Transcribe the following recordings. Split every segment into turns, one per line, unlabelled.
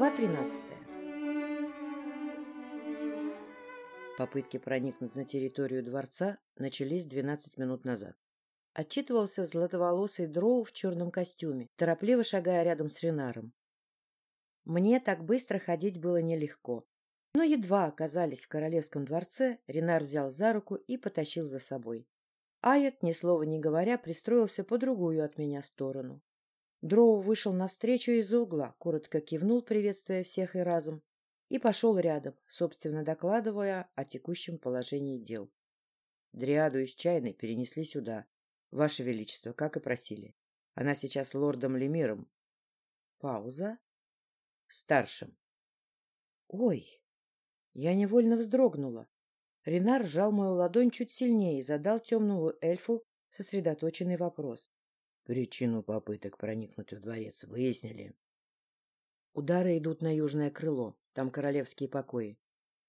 Глава 13. Попытки проникнуть на территорию дворца начались 12 минут назад. Отчитывался златоволосый дроу в черном костюме, торопливо шагая рядом с Ренаром. Мне так быстро ходить было нелегко. Но едва оказались в королевском дворце, Ренар взял за руку и потащил за собой. Аят, ни слова не говоря, пристроился по другую от меня сторону. Дроу вышел навстречу из-за угла, коротко кивнул, приветствуя всех и разом, и пошел рядом, собственно докладывая о текущем положении дел. Дриаду из чайной перенесли сюда. Ваше Величество, как и просили. Она сейчас лордом Лемиром. Пауза. Старшим. Ой! Я невольно вздрогнула. Ренар сжал мою ладонь чуть сильнее и задал темному эльфу сосредоточенный вопрос. Причину попыток проникнуть в дворец выяснили. Удары идут на южное крыло, там королевские покои.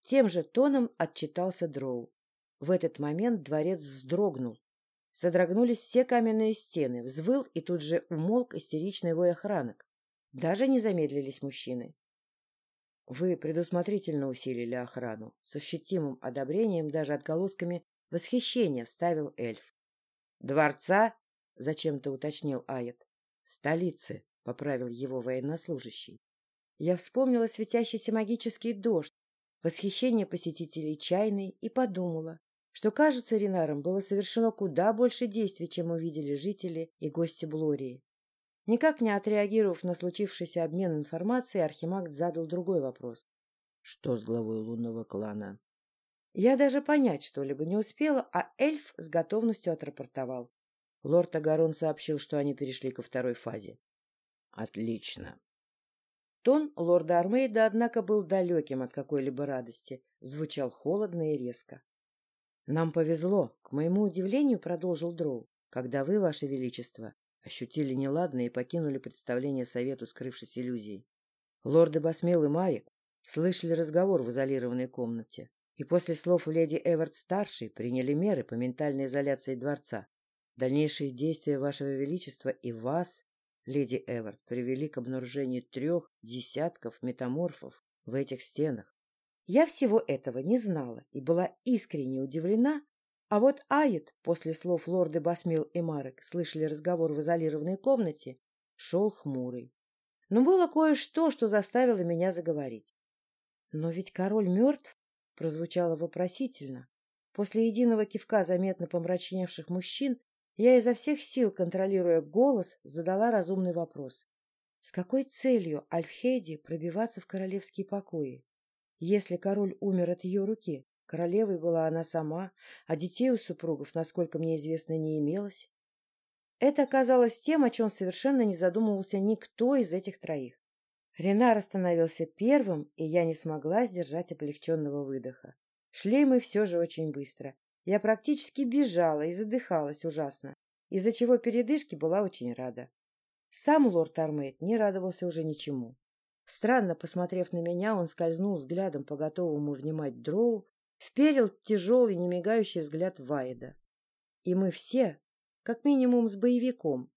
Тем же тоном отчитался Дроу. В этот момент дворец вздрогнул. Содрогнулись все каменные стены, взвыл и тут же умолк истеричный вой охранок. Даже не замедлились мужчины. Вы предусмотрительно усилили охрану. С ощутимым одобрением, даже отголосками восхищения вставил эльф. Дворца — зачем-то уточнил Аят. — Столицы, — поправил его военнослужащий. Я вспомнила светящийся магический дождь, восхищение посетителей чайной и подумала, что, кажется, Ринаром было совершено куда больше действий, чем увидели жители и гости Блории. Никак не отреагировав на случившийся обмен информацией, Архимаг задал другой вопрос. — Что с главой лунного клана? Я даже понять что-либо не успела, а эльф с готовностью отрапортовал. Лорд Агарон сообщил, что они перешли ко второй фазе. Отлично. Тон лорда Армейда, однако, был далеким от какой-либо радости, звучал холодно и резко. Нам повезло, к моему удивлению, продолжил Дроу, когда вы, ваше величество, ощутили неладное и покинули представление совету скрывшись иллюзией. Лорды Басмел и Марик слышали разговор в изолированной комнате и после слов леди Эвард-старшей приняли меры по ментальной изоляции дворца, Дальнейшие действия Вашего Величества и вас, леди Эвард, привели к обнаружению трех десятков метаморфов в этих стенах. Я всего этого не знала и была искренне удивлена, а вот Айет, после слов лорды Басмил и Марек, слышали разговор в изолированной комнате, шел хмурый. Но было кое-что, что заставило меня заговорить. «Но ведь король мертв?» — прозвучало вопросительно. После единого кивка заметно помрачневших мужчин я изо всех сил, контролируя голос, задала разумный вопрос. С какой целью Альфхеди пробиваться в королевские покои? Если король умер от ее руки, королевой была она сама, а детей у супругов, насколько мне известно, не имелось. Это оказалось тем, о чем совершенно не задумывался никто из этих троих. Ренар остановился первым, и я не смогла сдержать облегченного выдоха. Шли мы все же очень быстро. Я практически бежала и задыхалась ужасно, из-за чего передышки была очень рада. Сам лорд Армейд не радовался уже ничему. Странно посмотрев на меня, он скользнул взглядом по готовому внимать дроу, вперил тяжелый, немигающий взгляд Вайда. И мы все, как минимум с боевиком,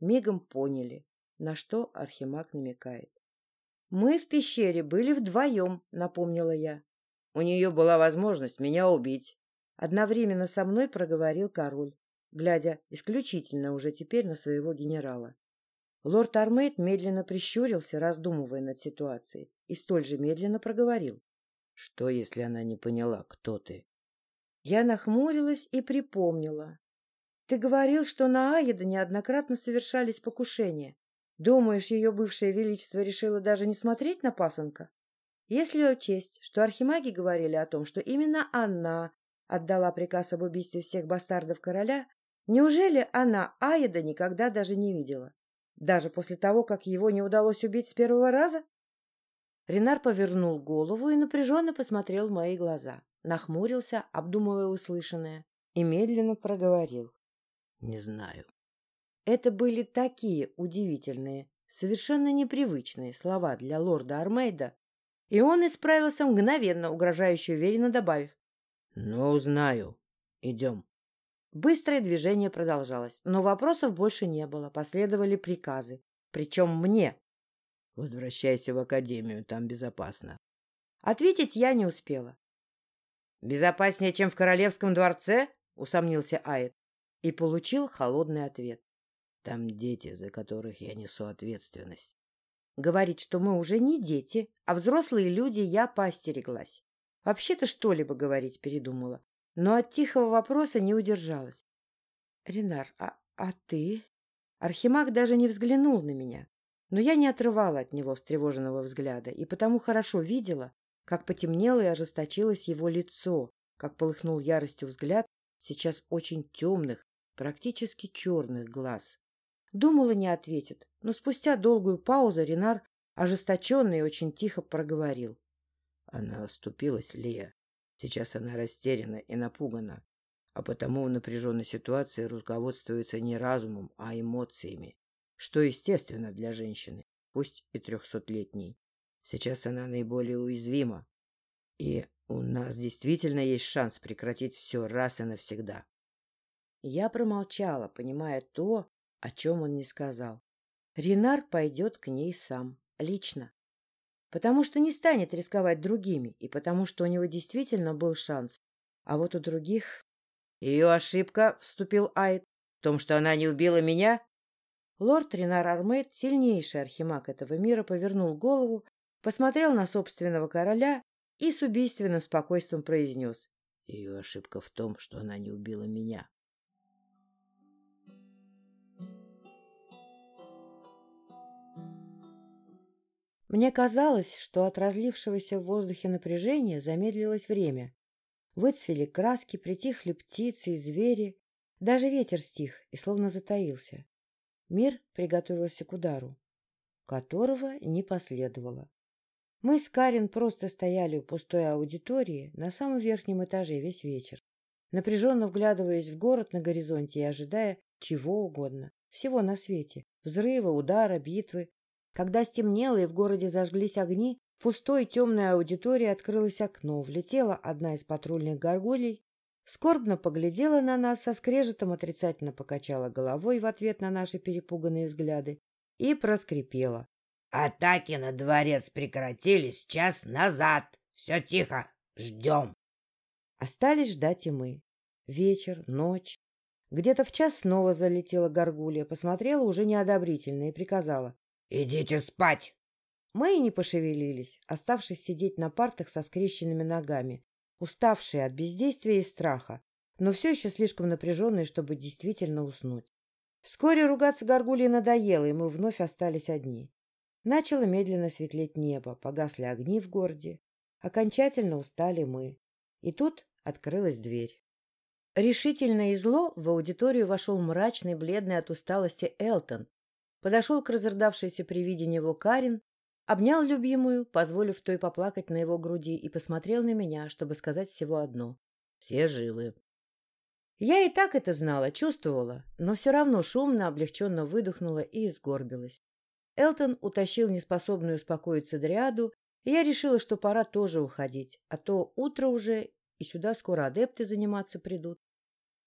мигом поняли, на что Архимаг намекает. «Мы в пещере были вдвоем», — напомнила я. «У нее была возможность меня убить», Одновременно со мной проговорил король, глядя исключительно уже теперь на своего генерала. Лорд Армейд медленно прищурился, раздумывая над ситуацией, и столь же медленно проговорил. — Что, если она не поняла, кто ты? Я нахмурилась и припомнила. — Ты говорил, что на Аида неоднократно совершались покушения. Думаешь, ее бывшее величество решило даже не смотреть на пасынка? Если учесть, что архимаги говорили о том, что именно она отдала приказ об убийстве всех бастардов короля, неужели она Аида никогда даже не видела? Даже после того, как его не удалось убить с первого раза? Ренар повернул голову и напряженно посмотрел в мои глаза, нахмурился, обдумывая услышанное, и медленно проговорил. — Не знаю. Это были такие удивительные, совершенно непривычные слова для лорда Армейда, и он исправился мгновенно, угрожающе уверенно добавив. «Ну, узнаю. Идем». Быстрое движение продолжалось, но вопросов больше не было, последовали приказы. Причем мне.
Возвращайся в академию, там безопасно.
Ответить я не успела. «Безопаснее, чем в королевском дворце?» — усомнился Айд. И получил холодный ответ.
«Там дети, за которых я несу ответственность».
Говорит, что мы уже не дети, а взрослые люди, я поостереглась. Вообще-то что-либо говорить передумала, но от тихого вопроса не удержалась. — Ренар, а, а ты? Архимаг даже не взглянул на меня, но я не отрывала от него встревоженного взгляда и потому хорошо видела, как потемнело и ожесточилось его лицо, как полыхнул яростью взгляд сейчас очень темных, практически черных глаз. Думала, не ответит, но спустя долгую паузу Ренар, ожесточенный, очень тихо проговорил.
Она оступилась, Лия. Сейчас она растеряна и напугана, а потому в напряженной ситуации руководствуется не разумом, а эмоциями, что естественно для женщины, пусть и трехсотлетней. Сейчас она наиболее уязвима, и у нас действительно есть шанс прекратить все раз и навсегда.
Я промолчала, понимая то, о чем он не сказал. Ренар пойдет к ней сам, лично. Потому что не станет рисковать другими, и потому что у него действительно был шанс. А вот у других... — Ее ошибка, — вступил Айд, — в том, что она не убила меня. Лорд Ренар Армейд, сильнейший архимаг этого мира, повернул голову, посмотрел на собственного короля и с убийственным спокойствием произнес.
— Ее ошибка в том, что она не убила меня.
Мне казалось, что от разлившегося в воздухе напряжения замедлилось время. Выцвели краски, притихли птицы и звери. Даже ветер стих и словно затаился. Мир приготовился к удару, которого не последовало. Мы с Карин просто стояли у пустой аудитории на самом верхнем этаже весь вечер, напряженно вглядываясь в город на горизонте и ожидая чего угодно, всего на свете — взрыва, удара, битвы, когда стемнело и в городе зажглись огни, в пустой темной аудитории открылось окно, влетела одна из патрульных горгулей, скорбно поглядела на нас, со скрежетом отрицательно покачала головой в ответ на наши перепуганные взгляды и проскрипела.
— Атаки на дворец прекратились час назад. Все тихо. Ждем.
Остались ждать и мы. Вечер, ночь. Где-то в час снова залетела горгулья, посмотрела уже неодобрительно и приказала.
«Идите спать!»
Мы и не пошевелились, оставшись сидеть на партах со скрещенными ногами, уставшие от бездействия и страха, но все еще слишком напряженные, чтобы действительно уснуть. Вскоре ругаться горгульей надоело, и мы вновь остались одни. Начало медленно светлеть небо, погасли огни в городе. Окончательно устали мы. И тут открылась дверь. Решительно и зло в аудиторию вошел мрачный, бледный от усталости Элтон подошел к разрыдавшейся при виде него Карин, обнял любимую, позволив той поплакать на его груди, и посмотрел на меня, чтобы сказать всего одно. Все живы. Я и так это знала, чувствовала, но все равно шумно, облегченно выдохнула и сгорбилась. Элтон утащил неспособную успокоиться Дриаду, и я решила, что пора тоже уходить, а то утро уже, и сюда скоро адепты заниматься придут.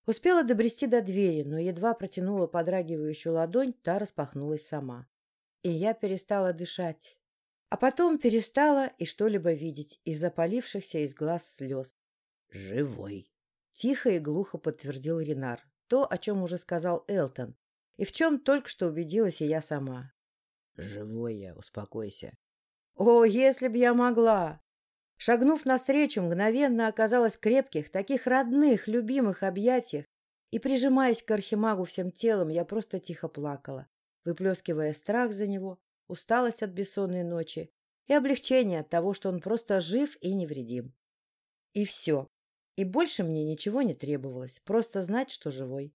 Успела добрести до двери, но едва протянула подрагивающую ладонь, та распахнулась сама. И я перестала дышать. А потом перестала и что-либо видеть из запалившихся из глаз слез.
«Живой!»
— тихо и глухо подтвердил Ренар. То, о чем уже сказал Элтон, и в чем только что убедилась и я сама.
«Живой я, успокойся».
«О, если б я могла!» Шагнув навстречу, мгновенно оказалась в крепких, таких родных, любимых объятиях, и, прижимаясь к архимагу всем телом, я просто тихо плакала, выплескивая страх за него, усталость от бессонной ночи и облегчение от того, что он просто жив и невредим. И все. И больше мне ничего не требовалось, просто знать, что живой.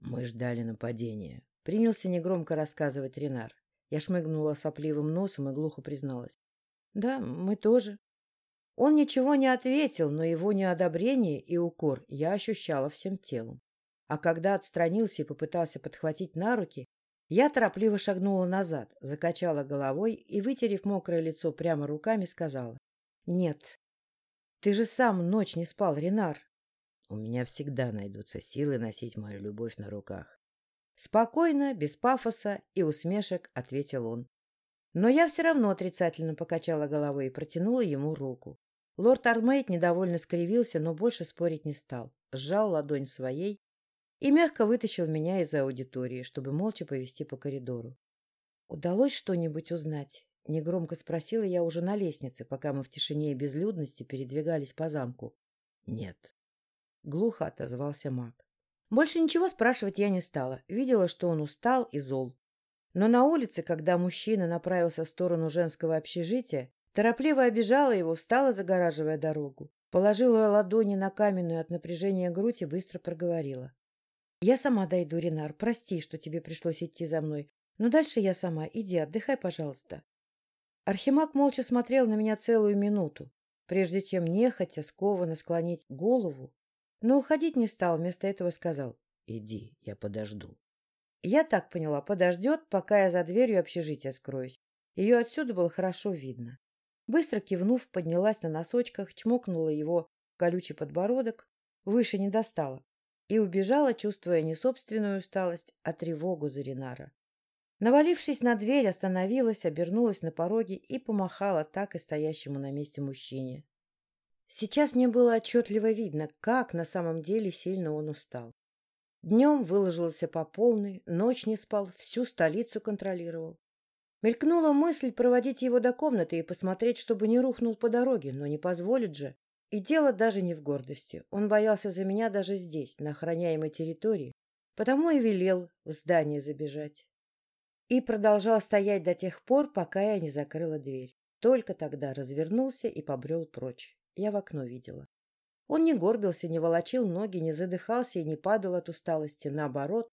Мы ждали нападения.
Принялся негромко рассказывать Ренар. Я шмыгнула сопливым носом и глухо призналась. Да, мы тоже. Он ничего не ответил, но его неодобрение и укор я ощущала всем телом. А когда отстранился и попытался подхватить на руки, я торопливо шагнула назад, закачала головой и, вытерев мокрое лицо прямо руками, сказала. — Нет. Ты же сам ночь не спал, Ренар.
У меня всегда найдутся силы носить мою любовь на руках.
Спокойно, без пафоса и усмешек ответил он. Но я все равно отрицательно покачала головой и протянула ему руку. Лорд Армейд недовольно скривился, но больше спорить не стал. Сжал ладонь своей и мягко вытащил меня из аудитории, чтобы молча повести по коридору. «Удалось что-нибудь узнать?» — негромко спросила я уже на лестнице, пока мы в тишине и безлюдности передвигались по замку.
«Нет», —
глухо отозвался маг. Больше ничего спрашивать я не стала. Видела, что он устал и зол. Но на улице, когда мужчина направился в сторону женского общежития, торопливо обижала его, встала, загораживая дорогу, положила ладони на каменную от напряжения грудь и быстро проговорила. — Я сама дойду, Ренар. Прости, что тебе пришлось идти за мной. Но дальше я сама. Иди, отдыхай, пожалуйста. Архимаг молча смотрел на меня целую минуту, прежде чем нехотя скованно склонить голову, но уходить не стал, вместо этого сказал
«Иди, я подожду».
Я так поняла, подождет, пока я за дверью общежития скроюсь. Ее отсюда было хорошо видно. Быстро кивнув, поднялась на носочках, чмокнула его колючий подбородок, выше не достала, и убежала, чувствуя не собственную усталость, а тревогу за Ринара. Навалившись на дверь, остановилась, обернулась на пороге и помахала так и стоящему на месте мужчине. Сейчас мне было отчетливо видно, как на самом деле сильно он устал. Днем выложился по полной, ночь не спал, всю столицу контролировал. Мелькнула мысль проводить его до комнаты и посмотреть, чтобы не рухнул по дороге, но не позволит же. И дело даже не в гордости. Он боялся за меня даже здесь, на охраняемой территории, потому и велел в здание забежать. И продолжал стоять до тех пор, пока я не закрыла дверь. Только тогда развернулся и побрел прочь. Я в окно видела. Он не горбился, не волочил ноги, не задыхался и не падал от усталости. Наоборот,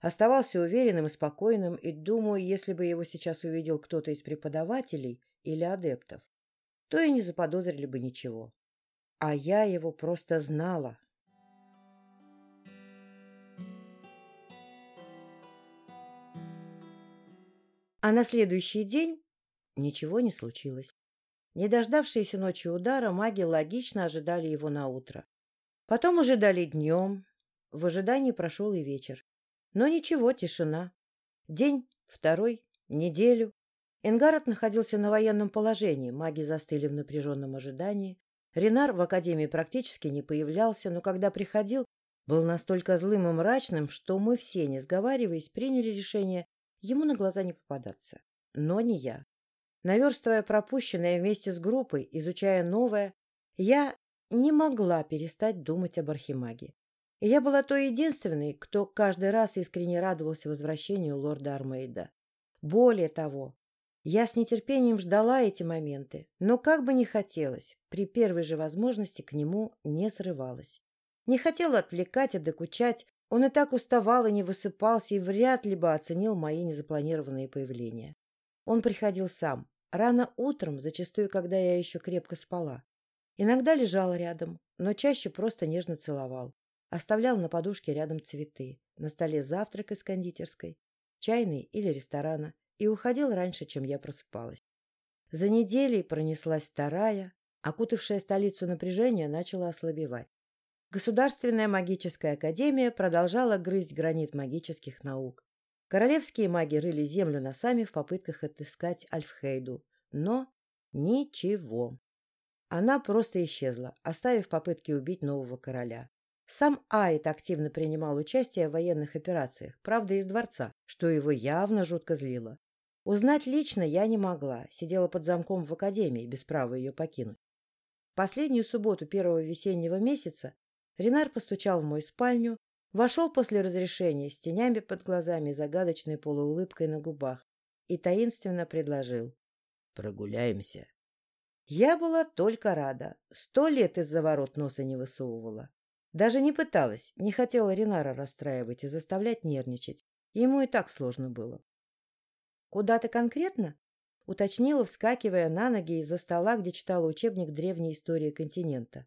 оставался уверенным и спокойным, и, думаю, если бы его сейчас увидел кто-то из преподавателей или адептов, то и не заподозрили бы ничего. А я его просто знала. А на следующий день ничего не случилось. Не дождавшиеся ночью удара, маги логично ожидали его на утро. Потом ожидали днем. В ожидании прошел и вечер. Но ничего, тишина. День, второй, неделю. Энгарот находился на военном положении, маги застыли в напряженном ожидании. Ренар в академии практически не появлялся, но когда приходил, был настолько злым и мрачным, что мы все, не сговариваясь, приняли решение ему на глаза не попадаться. Но не я. Наверстывая пропущенное вместе с группой, изучая новое, я не могла перестать думать об Архимаге. И я была той единственной, кто каждый раз искренне радовался возвращению лорда Армейда. Более того, я с нетерпением ждала эти моменты, но как бы ни хотелось, при первой же возможности к нему не срывалась. Не хотела отвлекать и докучать, он и так уставал и не высыпался, и вряд ли бы оценил мои незапланированные появления. Он приходил сам, рано утром, зачастую, когда я еще крепко спала. Иногда лежал рядом, но чаще просто нежно целовал. Оставлял на подушке рядом цветы, на столе завтрак из кондитерской, чайной или ресторана, и уходил раньше, чем я просыпалась. За неделей пронеслась вторая, окутавшая столицу напряжение начало ослабевать. Государственная магическая академия продолжала грызть гранит магических наук. Королевские маги рыли землю носами в попытках отыскать Альфхейду, но ничего. Она просто исчезла, оставив попытки убить нового короля. Сам Айт активно принимал участие в военных операциях, правда, из дворца, что его явно жутко злило. Узнать лично я не могла, сидела под замком в академии, без права ее покинуть. Последнюю субботу первого весеннего месяца Ренар постучал в мою спальню, Вошел после разрешения с тенями под глазами и загадочной полуулыбкой на губах и таинственно предложил.
«Прогуляемся».
Я была только рада. Сто лет из-за ворот носа не высовывала. Даже не пыталась, не хотела Ренара расстраивать и заставлять нервничать. Ему и так сложно было. «Куда-то конкретно?» — уточнила, вскакивая на ноги из-за стола, где читала учебник древней истории континента.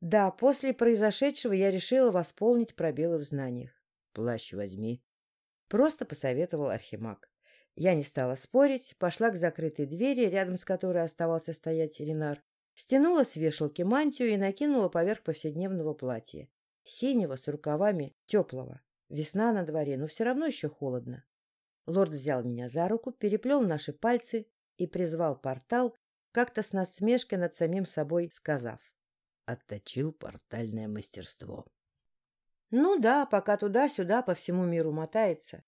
Да, после произошедшего я решила восполнить пробелы в знаниях.
Плащ возьми.
Просто посоветовал Архимаг. Я не стала спорить, пошла к закрытой двери, рядом с которой оставался стоять Ренар, стянула с вешалки мантию и накинула поверх повседневного платья. Синего, с рукавами, теплого. Весна на дворе, но все равно еще холодно. Лорд взял меня за руку, переплел наши пальцы, и призвал портал, как-то с насмешкой над самим собой сказав.
Отточил портальное мастерство.
Ну да, пока туда-сюда по всему миру мотается.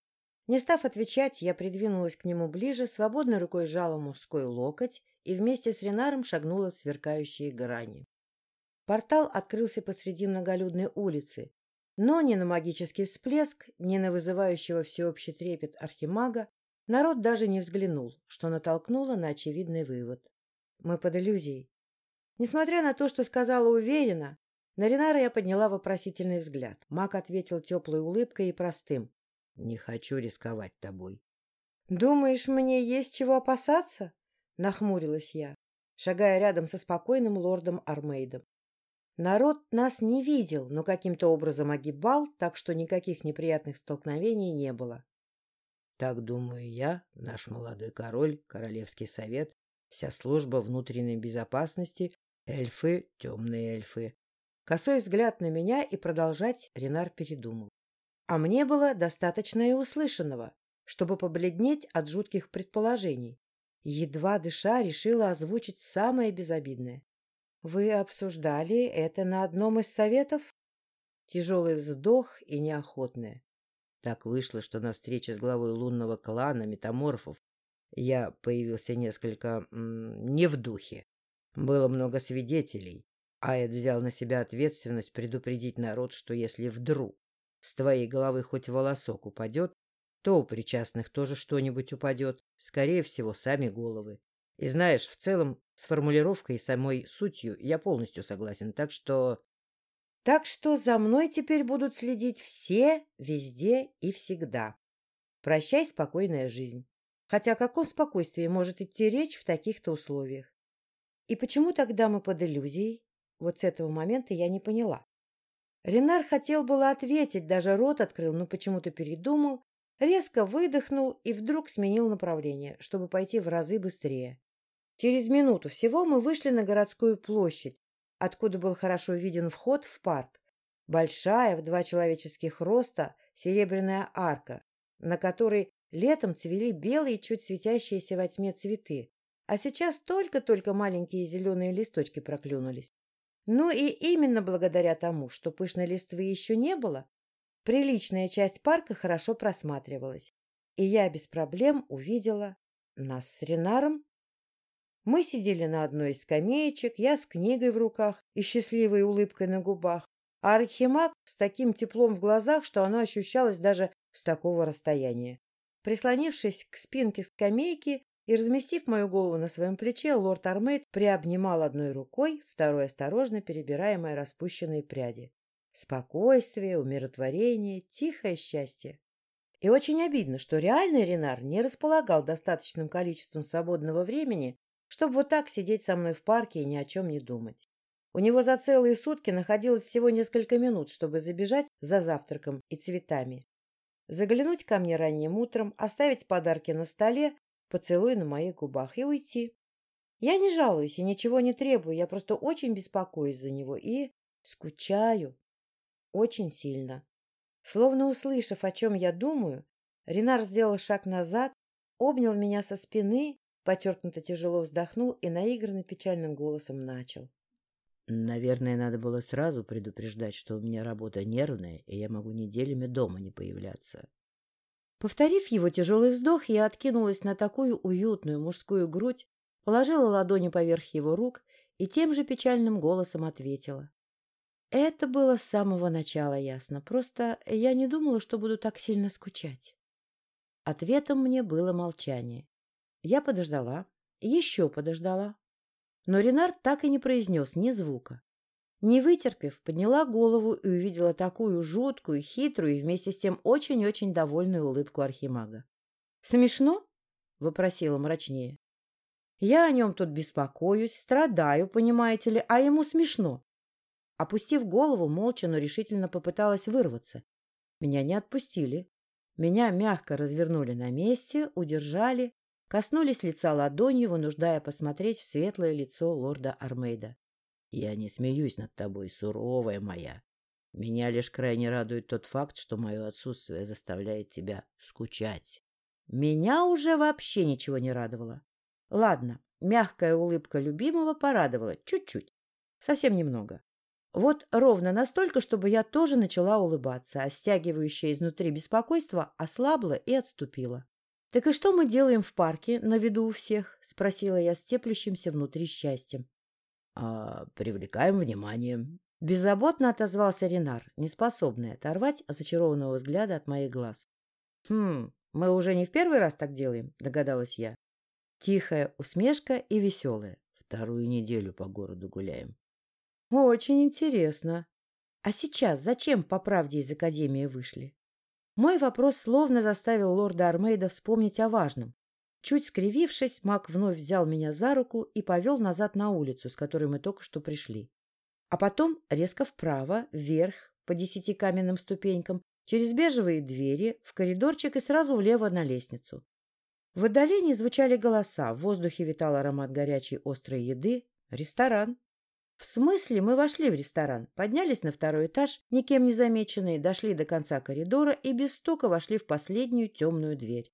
Не став отвечать, я придвинулась к нему ближе, свободной рукой сжала мужской локоть и вместе с Ренаром шагнула в сверкающие грани. Портал открылся посреди многолюдной улицы, но ни на магический всплеск, ни на вызывающего всеобщий трепет архимага народ даже не взглянул, что натолкнуло на очевидный вывод. Мы под иллюзией. Несмотря на то, что сказала уверенно, на Ренара я подняла вопросительный взгляд. Маг ответил теплой улыбкой и простым. — Не хочу рисковать тобой. — Думаешь, мне есть чего опасаться? — нахмурилась я, шагая рядом со спокойным лордом Армейдом. Народ нас не видел, но каким-то образом огибал, так что никаких неприятных столкновений не было.
Так думаю я, наш молодой король, королевский совет, вся служба внутренней безопасности, эльфы, темные эльфы.
Косой взгляд на меня и продолжать Ренар передумал. А мне было достаточно и услышанного, чтобы побледнеть от жутких предположений. Едва дыша, решила озвучить самое безобидное. Вы обсуждали это на одном из советов? Тяжелый вздох и неохотное.
Так вышло, что на встрече с главой лунного клана метаморфов я появился несколько не в духе. Было много свидетелей. Аэд взял на себя ответственность предупредить народ, что если вдруг с твоей головы хоть волосок упадет, то у причастных тоже что-нибудь упадет, скорее всего, сами головы. И знаешь, в целом, с формулировкой и самой сутью я полностью согласен, так что...
Так что за мной теперь будут следить все, везде и всегда. Прощай, спокойная жизнь. Хотя о каком спокойствии может идти речь в таких-то условиях? И почему тогда мы под иллюзией? Вот с этого момента я не поняла. Ренар хотел было ответить, даже рот открыл, но почему-то передумал, резко выдохнул и вдруг сменил направление, чтобы пойти в разы быстрее. Через минуту всего мы вышли на городскую площадь, откуда был хорошо виден вход в парк. Большая, в два человеческих роста, серебряная арка, на которой летом цвели белые, чуть светящиеся во тьме цветы, а сейчас только-только маленькие зеленые листочки проклюнулись. Ну и именно благодаря тому, что пышной листвы еще не было, приличная часть парка хорошо просматривалась, и я без проблем увидела нас с Ренаром мы сидели на одной из скамеечек, я с книгой в руках и счастливой улыбкой на губах, а Архимаг с таким теплом в глазах, что оно ощущалось даже с такого расстояния. Прислонившись к спинке скамейки и разместив мою голову на своем плече, лорд Армейд приобнимал одной рукой, второй осторожно перебирая мои распущенные пряди. Спокойствие, умиротворение, тихое счастье. И очень обидно, что реальный Ренар не располагал достаточным количеством свободного времени, чтобы вот так сидеть со мной в парке и ни о чем не думать. У него за целые сутки находилось всего несколько минут, чтобы забежать за завтраком и цветами. Заглянуть ко мне ранним утром, оставить подарки на столе, поцелуй на моих губах и уйти. Я не жалуюсь и ничего не требую, я просто очень беспокоюсь за него и скучаю. Очень сильно. Словно услышав, о чем я думаю, Ренар сделал шаг назад, обнял меня со спины Подчеркнуто тяжело вздохнул и наигранно печальным голосом начал.
Наверное, надо было сразу предупреждать, что у меня работа нервная, и я могу неделями дома не появляться.
Повторив его тяжелый вздох, я откинулась на такую уютную мужскую грудь, положила ладони поверх его рук и тем же печальным голосом ответила. Это было с самого начала ясно, просто я не думала, что буду так сильно скучать. Ответом мне было молчание. Я подождала, еще подождала. Но Ренар так и не произнес ни звука. Не вытерпев, подняла голову и увидела такую жуткую, хитрую и вместе с тем очень-очень довольную улыбку архимага. — Смешно? — вопросила мрачнее. — Я о нем тут беспокоюсь, страдаю, понимаете ли, а ему смешно. Опустив голову, молча, но решительно попыталась вырваться. Меня не отпустили. Меня мягко развернули на месте, удержали коснулись лица ладонью, вынуждая посмотреть в светлое лицо лорда Армейда.
— Я не смеюсь над тобой, суровая моя. Меня лишь крайне радует тот факт, что мое отсутствие заставляет тебя скучать.
Меня уже вообще ничего не радовало. Ладно, мягкая улыбка любимого порадовала. Чуть-чуть. Совсем немного. Вот ровно настолько, чтобы я тоже начала улыбаться, а стягивающее изнутри беспокойство ослабло и отступило. — Так и что мы делаем в парке на виду у всех? — спросила я с теплющимся внутри счастьем.
— А привлекаем внимание.
Беззаботно отозвался Ренар, неспособный оторвать зачарованного взгляда от моих глаз. — Хм, мы уже не в первый раз так делаем, — догадалась я. Тихая усмешка и веселая.
Вторую неделю по городу гуляем.
— Очень интересно. А сейчас зачем по правде из Академии вышли? Мой вопрос словно заставил лорда Армейда вспомнить о важном. Чуть скривившись, маг вновь взял меня за руку и повел назад на улицу, с которой мы только что пришли. А потом резко вправо, вверх, по десяти каменным ступенькам, через бежевые двери, в коридорчик и сразу влево на лестницу. В отдалении звучали голоса, в воздухе витал аромат горячей острой еды. Ресторан. В смысле, мы вошли в ресторан, поднялись на второй этаж, никем не замеченные, дошли до конца коридора и без стука вошли в последнюю темную дверь.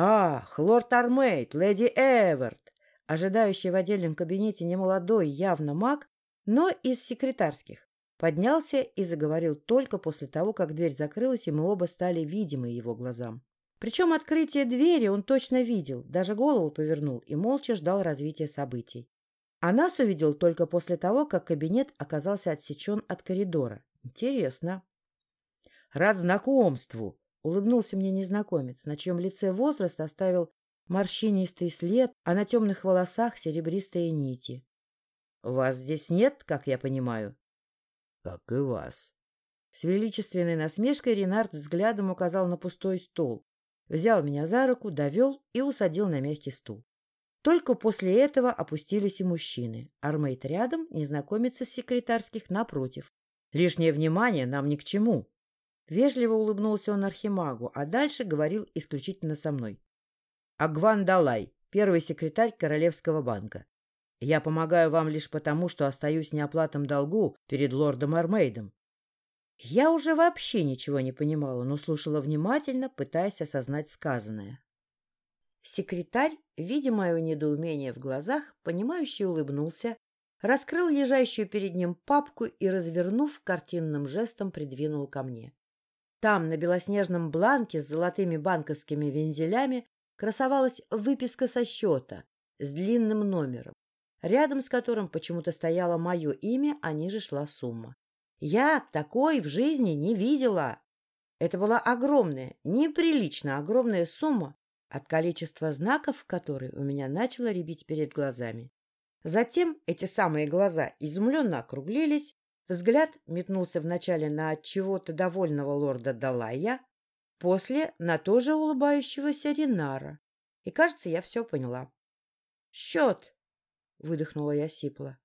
«Ах, лорд Армейд, леди Эверт!» Ожидающий в отдельном кабинете немолодой, явно маг, но из секретарских. Поднялся и заговорил только после того, как дверь закрылась, и мы оба стали видимы его глазам. Причем открытие двери он точно видел, даже голову повернул и молча ждал развития событий. А нас увидел только после того, как кабинет оказался отсечен от коридора. Интересно. Рад знакомству, улыбнулся мне незнакомец, на чьем лице возраст оставил морщинистый след, а на темных волосах серебристые нити. — Вас здесь нет, как я понимаю?
— Как и вас.
С величественной насмешкой Ренард взглядом указал на пустой стол, взял меня за руку, довел и усадил на мягкий стул. Только после этого опустились и мужчины. Армейт рядом, незнакомец из секретарских напротив. Лишнее внимание нам ни к чему. Вежливо улыбнулся он Архимагу, а дальше говорил исключительно со мной. Агван Далай, первый секретарь Королевского банка. Я помогаю вам лишь потому, что остаюсь неоплатом долгу перед лордом Армейдом. Я уже вообще ничего не понимала, но слушала внимательно, пытаясь осознать сказанное. Секретарь, видя мое недоумение в глазах, понимающе улыбнулся, раскрыл лежащую перед ним папку и, развернув, картинным жестом придвинул ко мне. Там, на белоснежном бланке с золотыми банковскими вензелями, красовалась выписка со счета с длинным номером, рядом с которым почему-то стояло мое имя, а ниже шла сумма. Я такой в жизни не видела. Это была огромная, неприлично огромная сумма, от количества знаков которой у меня начало рябить перед глазами. Затем эти самые глаза изумленно округлились, взгляд метнулся вначале на чего-то довольного лорда Далая, после на тоже улыбающегося Ринара. И, кажется, я все поняла. «Счет!» — выдохнула я сипло.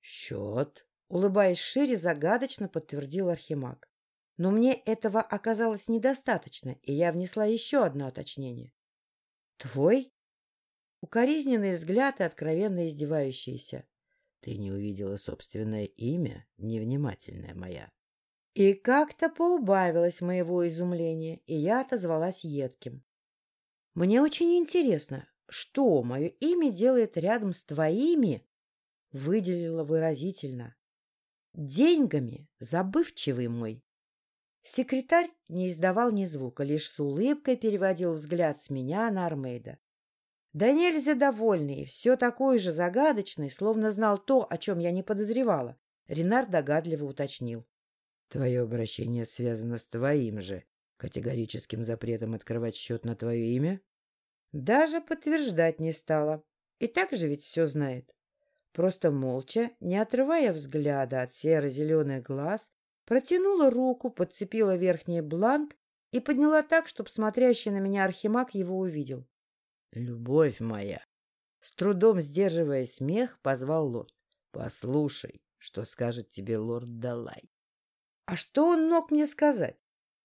«Счет?»
Улыбаясь шире, загадочно подтвердил Архимаг. Но мне этого оказалось недостаточно, и я внесла еще одно уточнение. — Твой? Укоризненный взгляд и откровенно издевающийся.
— Ты не увидела собственное имя, невнимательная моя.
И как-то поубавилось моего изумления, и я отозвалась едким. — Мне очень интересно, что мое имя делает рядом с твоими? Выделила выразительно. Деньгами, забывчивый мой. Секретарь не издавал ни звука, лишь с улыбкой переводил взгляд с меня на Армейда. Да нельзя довольный, все такой же загадочный, словно знал то, о чем я не подозревала. Ренар догадливо уточнил.
— Твое обращение связано с твоим же категорическим запретом открывать счет на твое имя?
Даже подтверждать не стала. И так же ведь все знает. Просто молча, не отрывая взгляда от серо-зеленых глаз, протянула руку, подцепила верхний бланк и подняла так, чтобы смотрящий на меня архимаг его увидел.
— Любовь моя!
С трудом сдерживая смех, позвал лорд.
— Послушай, что скажет тебе лорд Далай.
А что он мог мне сказать?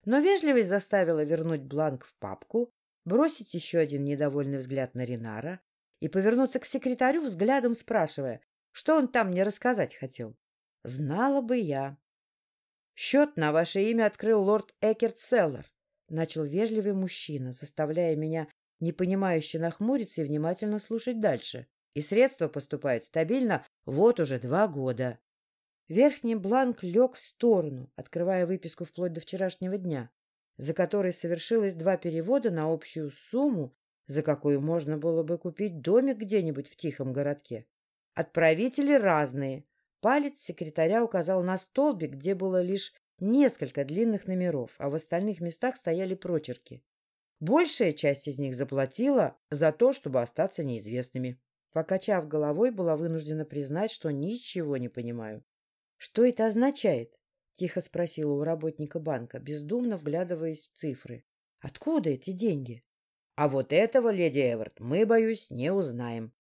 Но вежливость заставила вернуть бланк в папку, бросить еще один недовольный взгляд на Ринара, и повернуться к секретарю взглядом, спрашивая, что он там мне рассказать хотел. Знала бы я. — Счет на ваше имя открыл лорд Экерт Селлер, — начал вежливый мужчина, заставляя меня непонимающе нахмуриться и внимательно слушать дальше. И средства поступают стабильно вот уже два года. Верхний бланк лег в сторону, открывая выписку вплоть до вчерашнего дня, за которой совершилось два перевода на общую сумму, за какую можно было бы купить домик где-нибудь в тихом городке. Отправители разные. Палец секретаря указал на столбик, где было лишь несколько длинных номеров, а в остальных местах стояли прочерки. Большая часть из них заплатила за то, чтобы остаться неизвестными. Покачав головой, была вынуждена признать, что ничего не понимаю. «Что это означает?» — тихо спросила у работника банка, бездумно вглядываясь в цифры. «Откуда эти деньги?» «А вот этого, леди Эверт, мы, боюсь, не узнаем».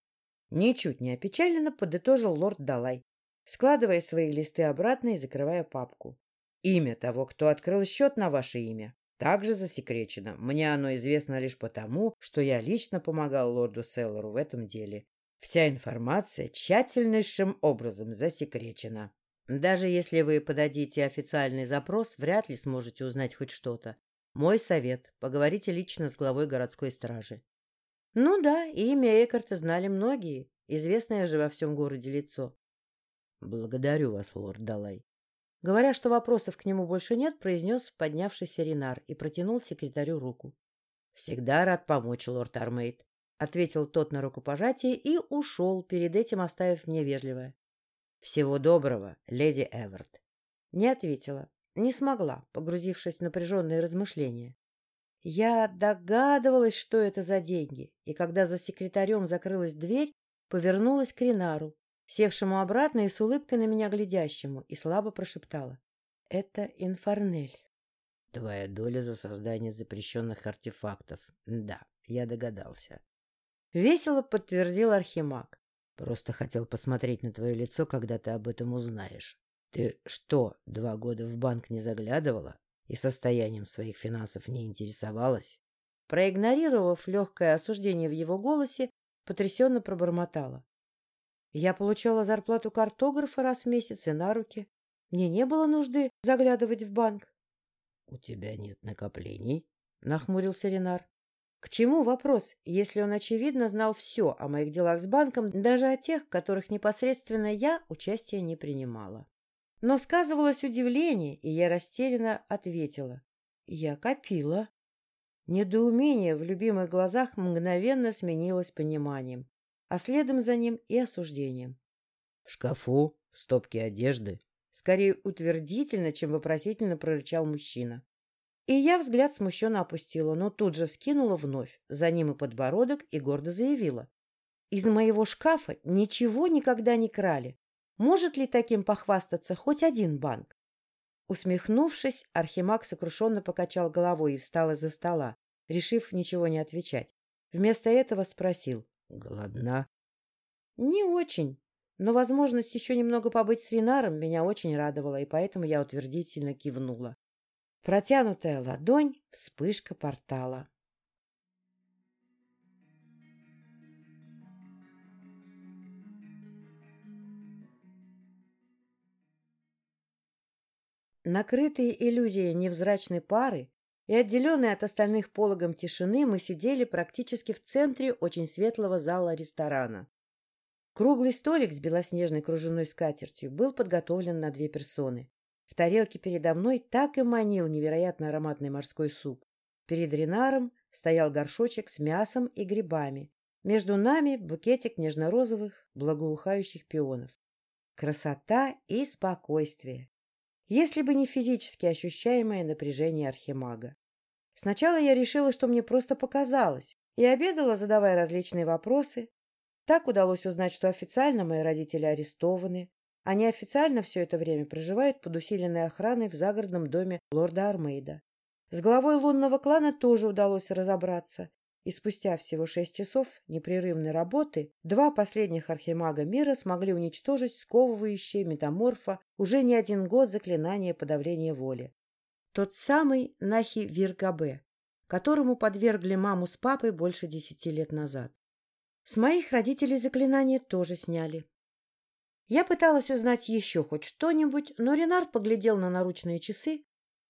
Ничуть не опечаленно подытожил лорд Далай, складывая свои листы обратно и закрывая папку. «Имя того, кто открыл счет на ваше имя, также засекречено. Мне оно известно лишь потому, что я лично помогал лорду Селлору в этом деле. Вся информация тщательнейшим образом засекречена». Даже если вы подадите официальный запрос, вряд ли сможете узнать хоть что-то. Мой совет – поговорите лично с главой городской стражи. Ну да, имя Экарта знали многие, известное же во всем городе лицо. Благодарю вас, лорд Далай. Говоря, что вопросов к нему больше нет, произнес поднявшийся Ренар и протянул секретарю руку. Всегда рад помочь, лорд Армейд, ответил тот на рукопожатие и ушел, перед этим оставив мне вежливое. «Всего доброго, леди Эверт». Не ответила, не смогла, погрузившись в напряженные размышления. Я догадывалась, что это за деньги, и когда за секретарем закрылась дверь, повернулась к Ринару, севшему обратно и с улыбкой на меня глядящему, и слабо прошептала. «Это инфорнель».
«Твоя доля за создание запрещенных артефактов. Да, я догадался».
Весело подтвердил Архимаг.
Просто хотел посмотреть на твое лицо, когда ты об этом узнаешь. Ты что, два года в банк не заглядывала и состоянием своих финансов не интересовалась?
Проигнорировав легкое осуждение в его голосе, потрясенно пробормотала. Я получала зарплату картографа раз в месяц и на руки. Мне не было нужды заглядывать в банк.
— У тебя нет накоплений? — нахмурился Ренар.
К чему вопрос, если он, очевидно, знал все о моих делах с банком, даже о тех, которых непосредственно я участия не принимала? Но сказывалось удивление, и я растерянно ответила. Я копила. Недоумение в любимых глазах мгновенно сменилось пониманием, а следом за ним и осуждением.
— В шкафу, в стопке одежды.
Скорее утвердительно, чем вопросительно прорычал мужчина. И я взгляд смущенно опустила, но тут же вскинула вновь, за ним и подбородок, и гордо заявила. Из моего шкафа ничего никогда не крали. Может ли таким похвастаться хоть один банк? Усмехнувшись, Архимаг сокрушенно покачал головой и встал из-за стола, решив ничего не отвечать. Вместо этого спросил.
— Голодна?
— Не очень. Но возможность еще немного побыть с Ринаром меня очень радовала, и поэтому я утвердительно кивнула. Протянутая ладонь, вспышка портала. Накрытые иллюзией невзрачной пары и отделенные от остальных пологом тишины, мы сидели практически в центре очень светлого зала ресторана. Круглый столик с белоснежной кружевной скатертью был подготовлен на две персоны. В тарелке передо мной так и манил невероятно ароматный морской суп. Перед Ренаром стоял горшочек с мясом и грибами. Между нами букетик нежно-розовых, благоухающих пионов. Красота и спокойствие. Если бы не физически ощущаемое напряжение архимага. Сначала я решила, что мне просто показалось, и обедала, задавая различные вопросы. Так удалось узнать, что официально мои родители арестованы, они официально все это время проживают под усиленной охраной в загородном доме лорда Армейда. С главой лунного клана тоже удалось разобраться, и спустя всего шесть часов непрерывной работы два последних архимага мира смогли уничтожить сковывающее метаморфа уже не один год заклинание подавления воли. Тот самый Нахи Виргабе, которому подвергли маму с папой больше десяти лет назад. С моих родителей заклинание тоже сняли, я пыталась узнать еще хоть что-нибудь, но Ренард поглядел на наручные часы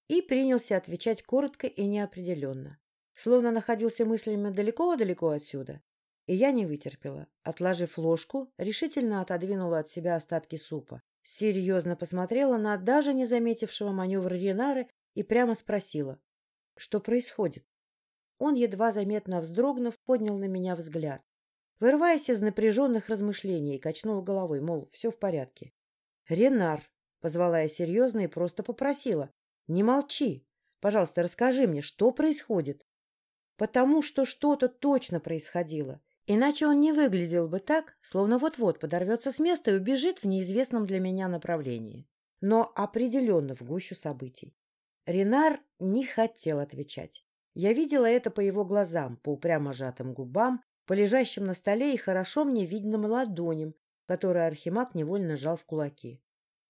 и принялся отвечать коротко и неопределенно. словно находился мыслями далеко-далеко отсюда. И я не вытерпела. Отложив ложку, решительно отодвинула от себя остатки супа. Серьезно посмотрела на даже не заметившего маневра Ренары и прямо спросила, что происходит. Он, едва заметно вздрогнув, поднял на меня взгляд. Вырываясь из напряженных размышлений, качнул головой, мол, все в порядке. — Ренар, — позвала я серьезно и просто попросила, — не молчи. Пожалуйста, расскажи мне, что происходит. Потому что что-то точно происходило. Иначе он не выглядел бы так, словно вот-вот подорвется с места и убежит в неизвестном для меня направлении. Но определенно в гущу событий. Ренар не хотел отвечать. Я видела это по его глазам, по упрямо сжатым губам, по лежащим на столе и хорошо мне видным ладоням, которые Архимаг невольно сжал в кулаки.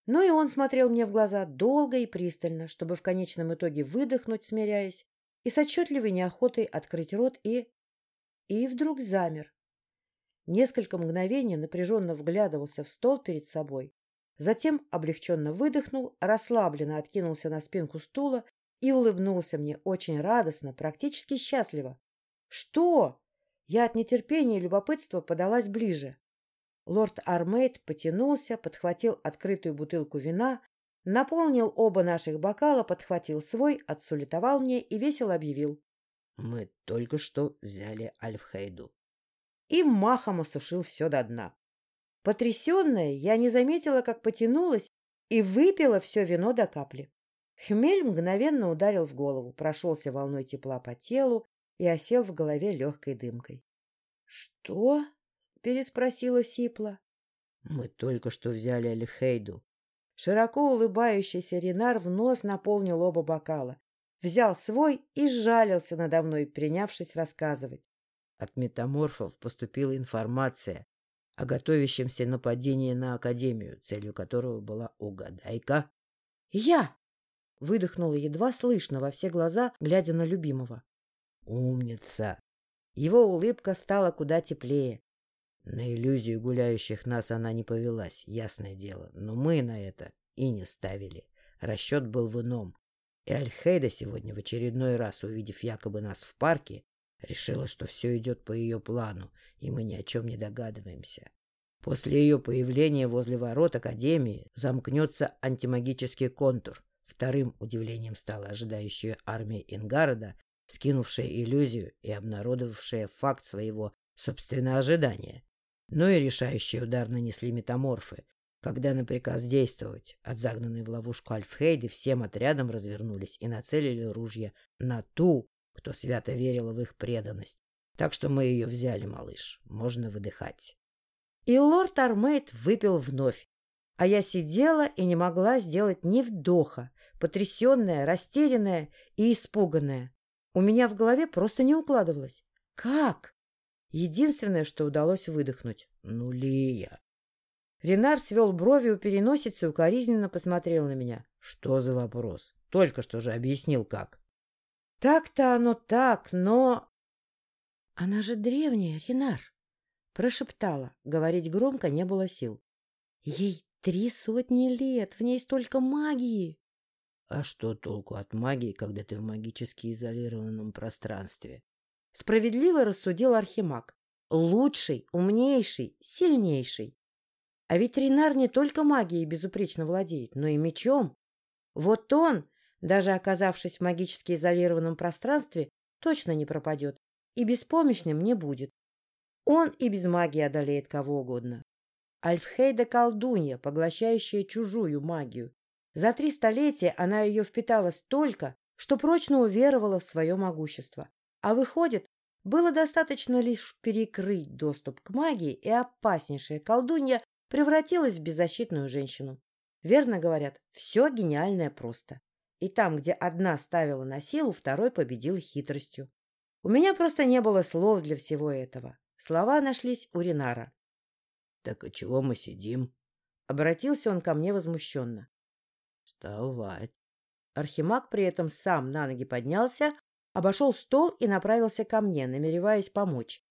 Но и он смотрел мне в глаза долго и пристально, чтобы в конечном итоге выдохнуть, смиряясь, и с отчетливой неохотой открыть рот и... И вдруг замер. Несколько мгновений напряженно вглядывался в стол перед собой, затем облегченно выдохнул, расслабленно откинулся на спинку стула и улыбнулся мне очень радостно, практически счастливо. «Что?» Я от нетерпения и любопытства подалась ближе. Лорд Армейд потянулся, подхватил открытую бутылку вина, наполнил оба наших бокала, подхватил свой, отсулетовал мне и весело объявил.
— Мы только что взяли Альфхейду.
И махом осушил все до дна. Потрясенная, я не заметила, как потянулась и выпила все вино до капли. Хмель мгновенно ударил в голову, прошелся волной тепла по телу и осел в голове легкой дымкой. — Что? — переспросила Сипла.
— Мы только что взяли Алихейду.
Широко улыбающийся Ренар вновь наполнил оба бокала, взял свой и сжалился надо мной, принявшись рассказывать.
От метаморфов поступила информация о готовящемся нападении на Академию, целью которого была угадайка.
«Я!» Выдохнула едва слышно во все глаза, глядя на любимого.
«Умница!»
Его улыбка стала куда теплее.
На иллюзию гуляющих нас она не повелась, ясное дело, но мы на это и не ставили. Расчет был в ином. И Альхейда сегодня в очередной раз, увидев якобы нас в парке, решила, что все идет по ее плану, и мы ни о чем не догадываемся. После ее появления возле ворот Академии замкнется антимагический контур, Вторым удивлением стала ожидающая армия Ингарода, скинувшая иллюзию и обнародовавшая факт своего собственного ожидания. Но и решающий удар нанесли метаморфы, когда на приказ действовать от загнанной в ловушку Альфхейды всем отрядом развернулись и нацелили ружья на ту, кто свято верила в их преданность. Так что мы ее взяли, малыш. Можно выдыхать.
И лорд Армейд выпил вновь. А я сидела и не могла сделать ни вдоха, потрясенная, растерянная и испуганная. У меня в голове просто не укладывалось. Как? Единственное, что удалось выдохнуть. Ну, Лия. Ренар свел брови у переносицы и укоризненно посмотрел на меня.
Что за вопрос? Только что же объяснил, как.
Так-то оно так, но... Она же древняя, Ренар. Прошептала. Говорить громко не было сил. Ей три сотни лет, в ней столько магии.
А что толку от магии, когда ты в магически изолированном пространстве?
Справедливо рассудил Архимаг. Лучший, умнейший, сильнейший. А ветеринар не только магией безупречно владеет, но и мечом. Вот он, даже оказавшись в магически изолированном пространстве, точно не пропадет и беспомощным не будет. Он и без магии одолеет кого угодно. Альфхейда колдунья, поглощающая чужую магию, за три столетия она ее впитала столько, что прочно уверовала в свое могущество. А выходит, было достаточно лишь перекрыть доступ к магии, и опаснейшая колдунья превратилась в беззащитную женщину. Верно говорят, все гениальное просто. И там, где одна ставила на силу, второй победил хитростью. У меня просто не было слов для всего этого. Слова нашлись у Ринара.
— Так и чего мы сидим?
Обратился он ко мне возмущенно.
Вставать.
Архимаг при этом сам на ноги поднялся, обошел стол и направился ко мне, намереваясь помочь.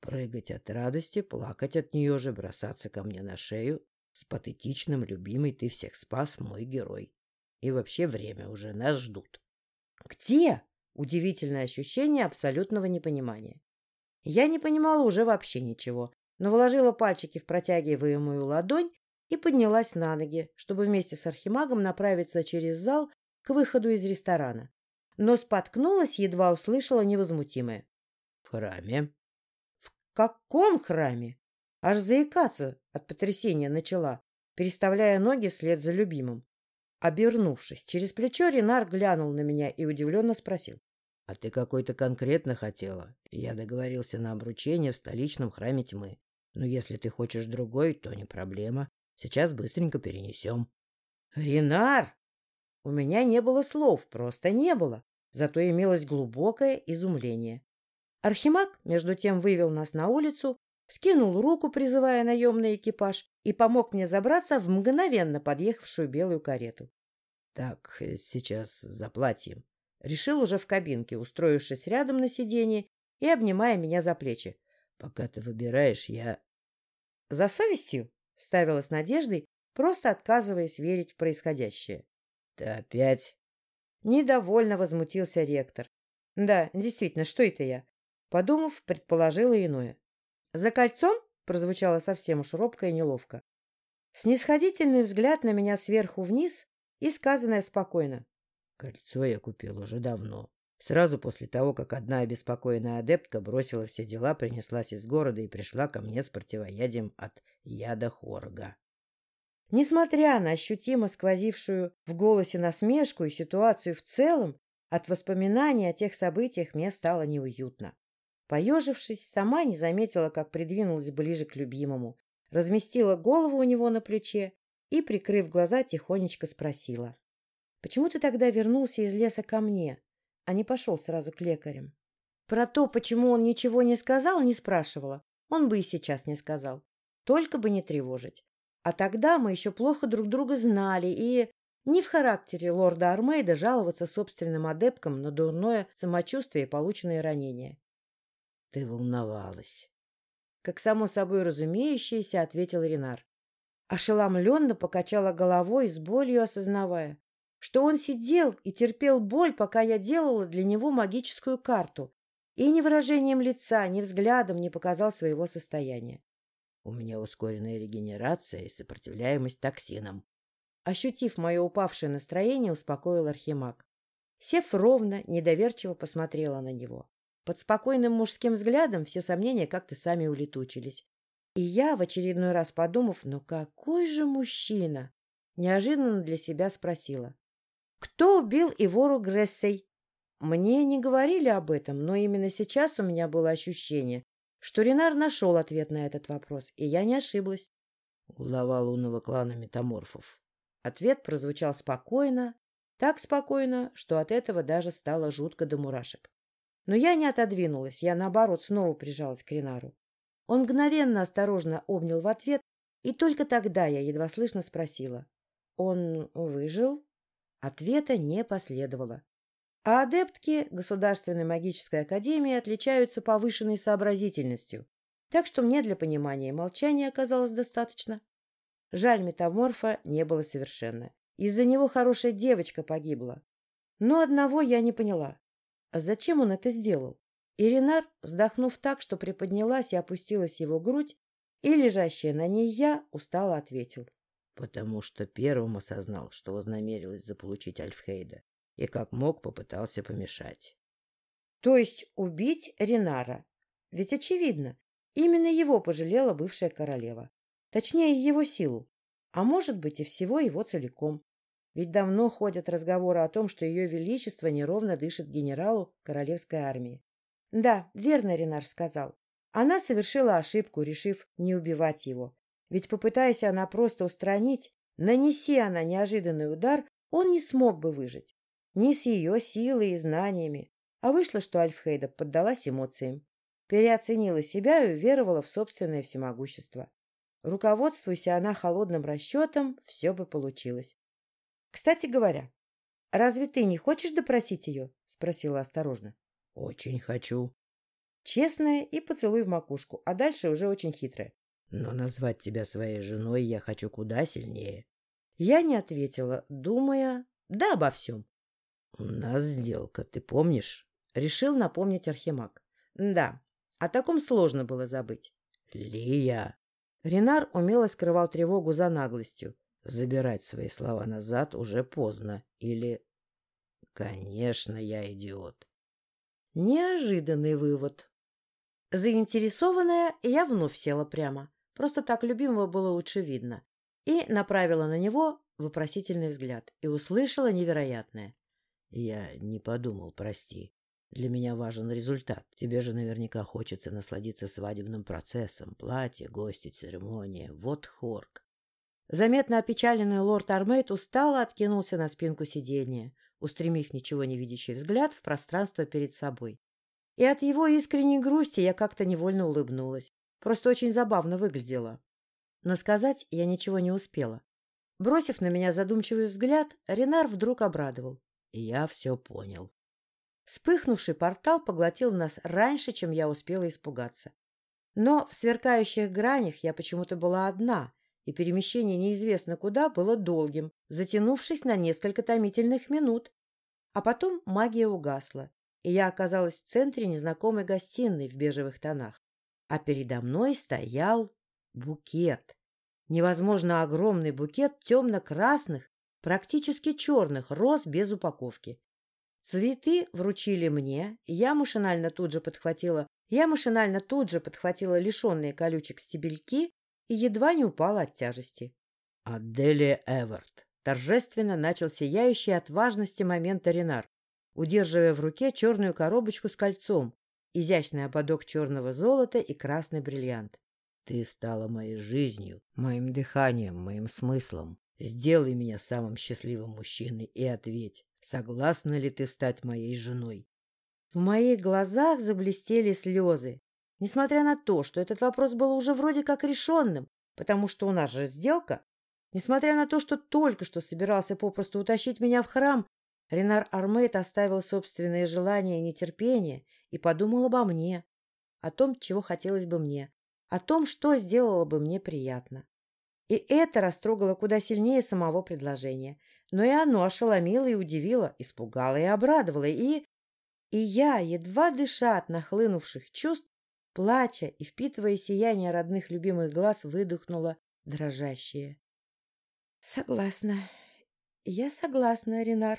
Прыгать от радости, плакать от нее же, бросаться ко мне на шею. С патетичным, любимый, ты всех спас, мой герой. И вообще время уже, нас ждут.
— Где? — Удивительное ощущение абсолютного непонимания. Я не понимала уже вообще ничего, но вложила пальчики в протягиваемую ладонь и поднялась на ноги, чтобы вместе с архимагом направиться через зал к выходу из ресторана. Но споткнулась, едва услышала невозмутимое.
— В храме?
— В каком храме? Аж заикаться от потрясения начала, переставляя ноги вслед за любимым. Обернувшись, через плечо Ренар глянул на меня и удивленно спросил.
— А ты какой-то конкретно хотела? Я договорился на обручение в столичном храме тьмы. Но если ты хочешь другой, то не проблема. Сейчас быстренько перенесем.
— Ренар! У меня не было слов, просто не было. Зато имелось глубокое изумление. Архимаг, между тем, вывел нас на улицу, скинул руку, призывая наемный экипаж, и помог мне забраться в мгновенно подъехавшую белую карету.
— Так, сейчас за платьем.
Решил уже в кабинке, устроившись рядом на сиденье и обнимая меня за плечи.
— Пока ты выбираешь, я...
— За совестью? — вставила с надеждой, просто отказываясь верить в происходящее.
— Ты опять?
Недовольно возмутился ректор. — Да, действительно, что это я? Подумав, предположила иное. «За кольцом?» — прозвучало совсем уж робко и неловко. Снисходительный взгляд на меня сверху вниз и сказанное спокойно.
«Кольцо я купил уже давно. Сразу после того, как одна обеспокоенная адептка бросила все дела, принеслась из города и пришла ко мне с противоядием от яда Хорга».
Несмотря на ощутимо сквозившую в голосе насмешку и ситуацию в целом, от воспоминаний о тех событиях мне стало неуютно. Поежившись, сама не заметила, как придвинулась ближе к любимому, разместила голову у него на плече и, прикрыв глаза, тихонечко спросила. — Почему ты тогда вернулся из леса ко мне, а не пошел сразу к лекарям? Про то, почему он ничего не сказал, не спрашивала. Он бы и сейчас не сказал. Только бы не тревожить. А тогда мы еще плохо друг друга знали, и не в характере лорда Армейда жаловаться собственным адепткам на дурное самочувствие и полученные ранения.
Ты волновалась.
Как само собой разумеющееся, ответил Ренар. Ошеломленно покачала головой, с болью осознавая, что он сидел и терпел боль, пока я делала для него магическую карту, и ни выражением лица, ни взглядом не показал своего состояния.
У меня ускоренная регенерация и сопротивляемость токсинам.
Ощутив мое упавшее настроение, успокоил Архимаг. Сев ровно, недоверчиво посмотрела на него. Под спокойным мужским взглядом все сомнения как-то сами улетучились. И я, в очередной раз подумав, ну какой же мужчина, неожиданно для себя спросила. Кто убил Ивору Грессей? Мне не говорили об этом, но именно сейчас у меня было ощущение, что Ренар нашел ответ на этот вопрос, и я не ошиблась.
Глава лунного клана метаморфов.
Ответ прозвучал спокойно, так спокойно, что от этого даже стало жутко до мурашек. Но я не отодвинулась, я, наоборот, снова прижалась к Ренару. Он мгновенно осторожно обнял в ответ, и только тогда я едва слышно спросила. «Он выжил?» Ответа не последовало. А адептки Государственной магической академии отличаются повышенной сообразительностью, так что мне для понимания молчания оказалось достаточно. Жаль, метаморфа не было совершенно. Из-за него хорошая девочка погибла. Но одного я не поняла. Зачем он это сделал? Иринар, вздохнув так, что приподнялась и опустилась его грудь, и лежащая на ней я устало ответил.
Потому что первым осознал, что вознамерилась заполучить Альфхейда, и как мог попытался помешать.
То есть убить Ринара? Ведь очевидно, именно его пожалела бывшая королева. Точнее, его силу. А может быть и всего его целиком. Ведь давно ходят разговоры о том, что ее величество неровно дышит генералу королевской армии. Да, верно Ренар сказал. Она совершила ошибку, решив не убивать его. Ведь попытаясь она просто устранить, нанеси она неожиданный удар, он не смог бы выжить. Ни с ее силой и знаниями. А вышло, что Альфхейда поддалась эмоциям. Переоценила себя и уверовала в собственное всемогущество. Руководствуясь она холодным расчетом, все бы получилось. Кстати говоря, разве ты не хочешь допросить ее? — спросила осторожно.
— Очень хочу.
Честная и поцелуй в макушку, а дальше уже очень хитрая.
Но назвать тебя своей женой я хочу куда сильнее.
Я не ответила, думая, да обо всем.
— У нас сделка, ты помнишь?
Решил напомнить Архимаг. Да, о таком сложно было забыть.
Лия!
Ренар умело скрывал тревогу за наглостью.
Забирать свои слова назад уже поздно. Или... Конечно, я идиот.
Неожиданный вывод. Заинтересованная, я вновь села прямо. Просто так любимого было лучше видно. И направила на него вопросительный взгляд. И услышала невероятное.
Я не подумал, прости. Для меня важен результат. Тебе же наверняка хочется насладиться свадебным процессом. Платье, гости, церемония. Вот хорк.
Заметно опечаленный лорд Армейд устало откинулся на спинку сиденья, устремив ничего не видящий взгляд в пространство перед собой. И от его искренней грусти я как-то невольно улыбнулась. Просто очень забавно выглядела. Но сказать я ничего не успела. Бросив на меня задумчивый взгляд, Ренар вдруг обрадовал.
Я все понял.
Вспыхнувший портал поглотил нас раньше, чем я успела испугаться. Но в сверкающих гранях я почему-то была одна, и перемещение неизвестно куда было долгим, затянувшись на несколько томительных минут. А потом магия угасла, и я оказалась в центре незнакомой гостиной в бежевых тонах. А передо мной стоял букет. Невозможно огромный букет темно-красных, практически черных роз без упаковки. Цветы вручили мне, я машинально тут же подхватила, я машинально тут же подхватила лишенные колючек стебельки и едва не упала от тяжести.
Аделия Эверт.
Торжественно начал сияющий от важности момента Ренар, удерживая в руке черную коробочку с кольцом, изящный ободок черного золота и красный бриллиант.
Ты стала моей жизнью, моим дыханием, моим смыслом. Сделай меня самым счастливым мужчиной и ответь, согласна ли ты стать моей женой?
В моих глазах заблестели слезы. Несмотря на то, что этот вопрос был уже вроде как решенным, потому что у нас же сделка, несмотря на то, что только что собирался попросту утащить меня в храм, Ренар Армейд оставил собственные желания и нетерпение и подумал обо мне, о том, чего хотелось бы мне, о том, что сделало бы мне приятно. И это растрогало куда сильнее самого предложения. Но и оно ошеломило и удивило, испугало и обрадовало. И... И я, едва дыша от нахлынувших чувств, плача и впитывая сияние родных любимых глаз, выдохнула дрожащее. — Согласна. Я согласна, Ренар.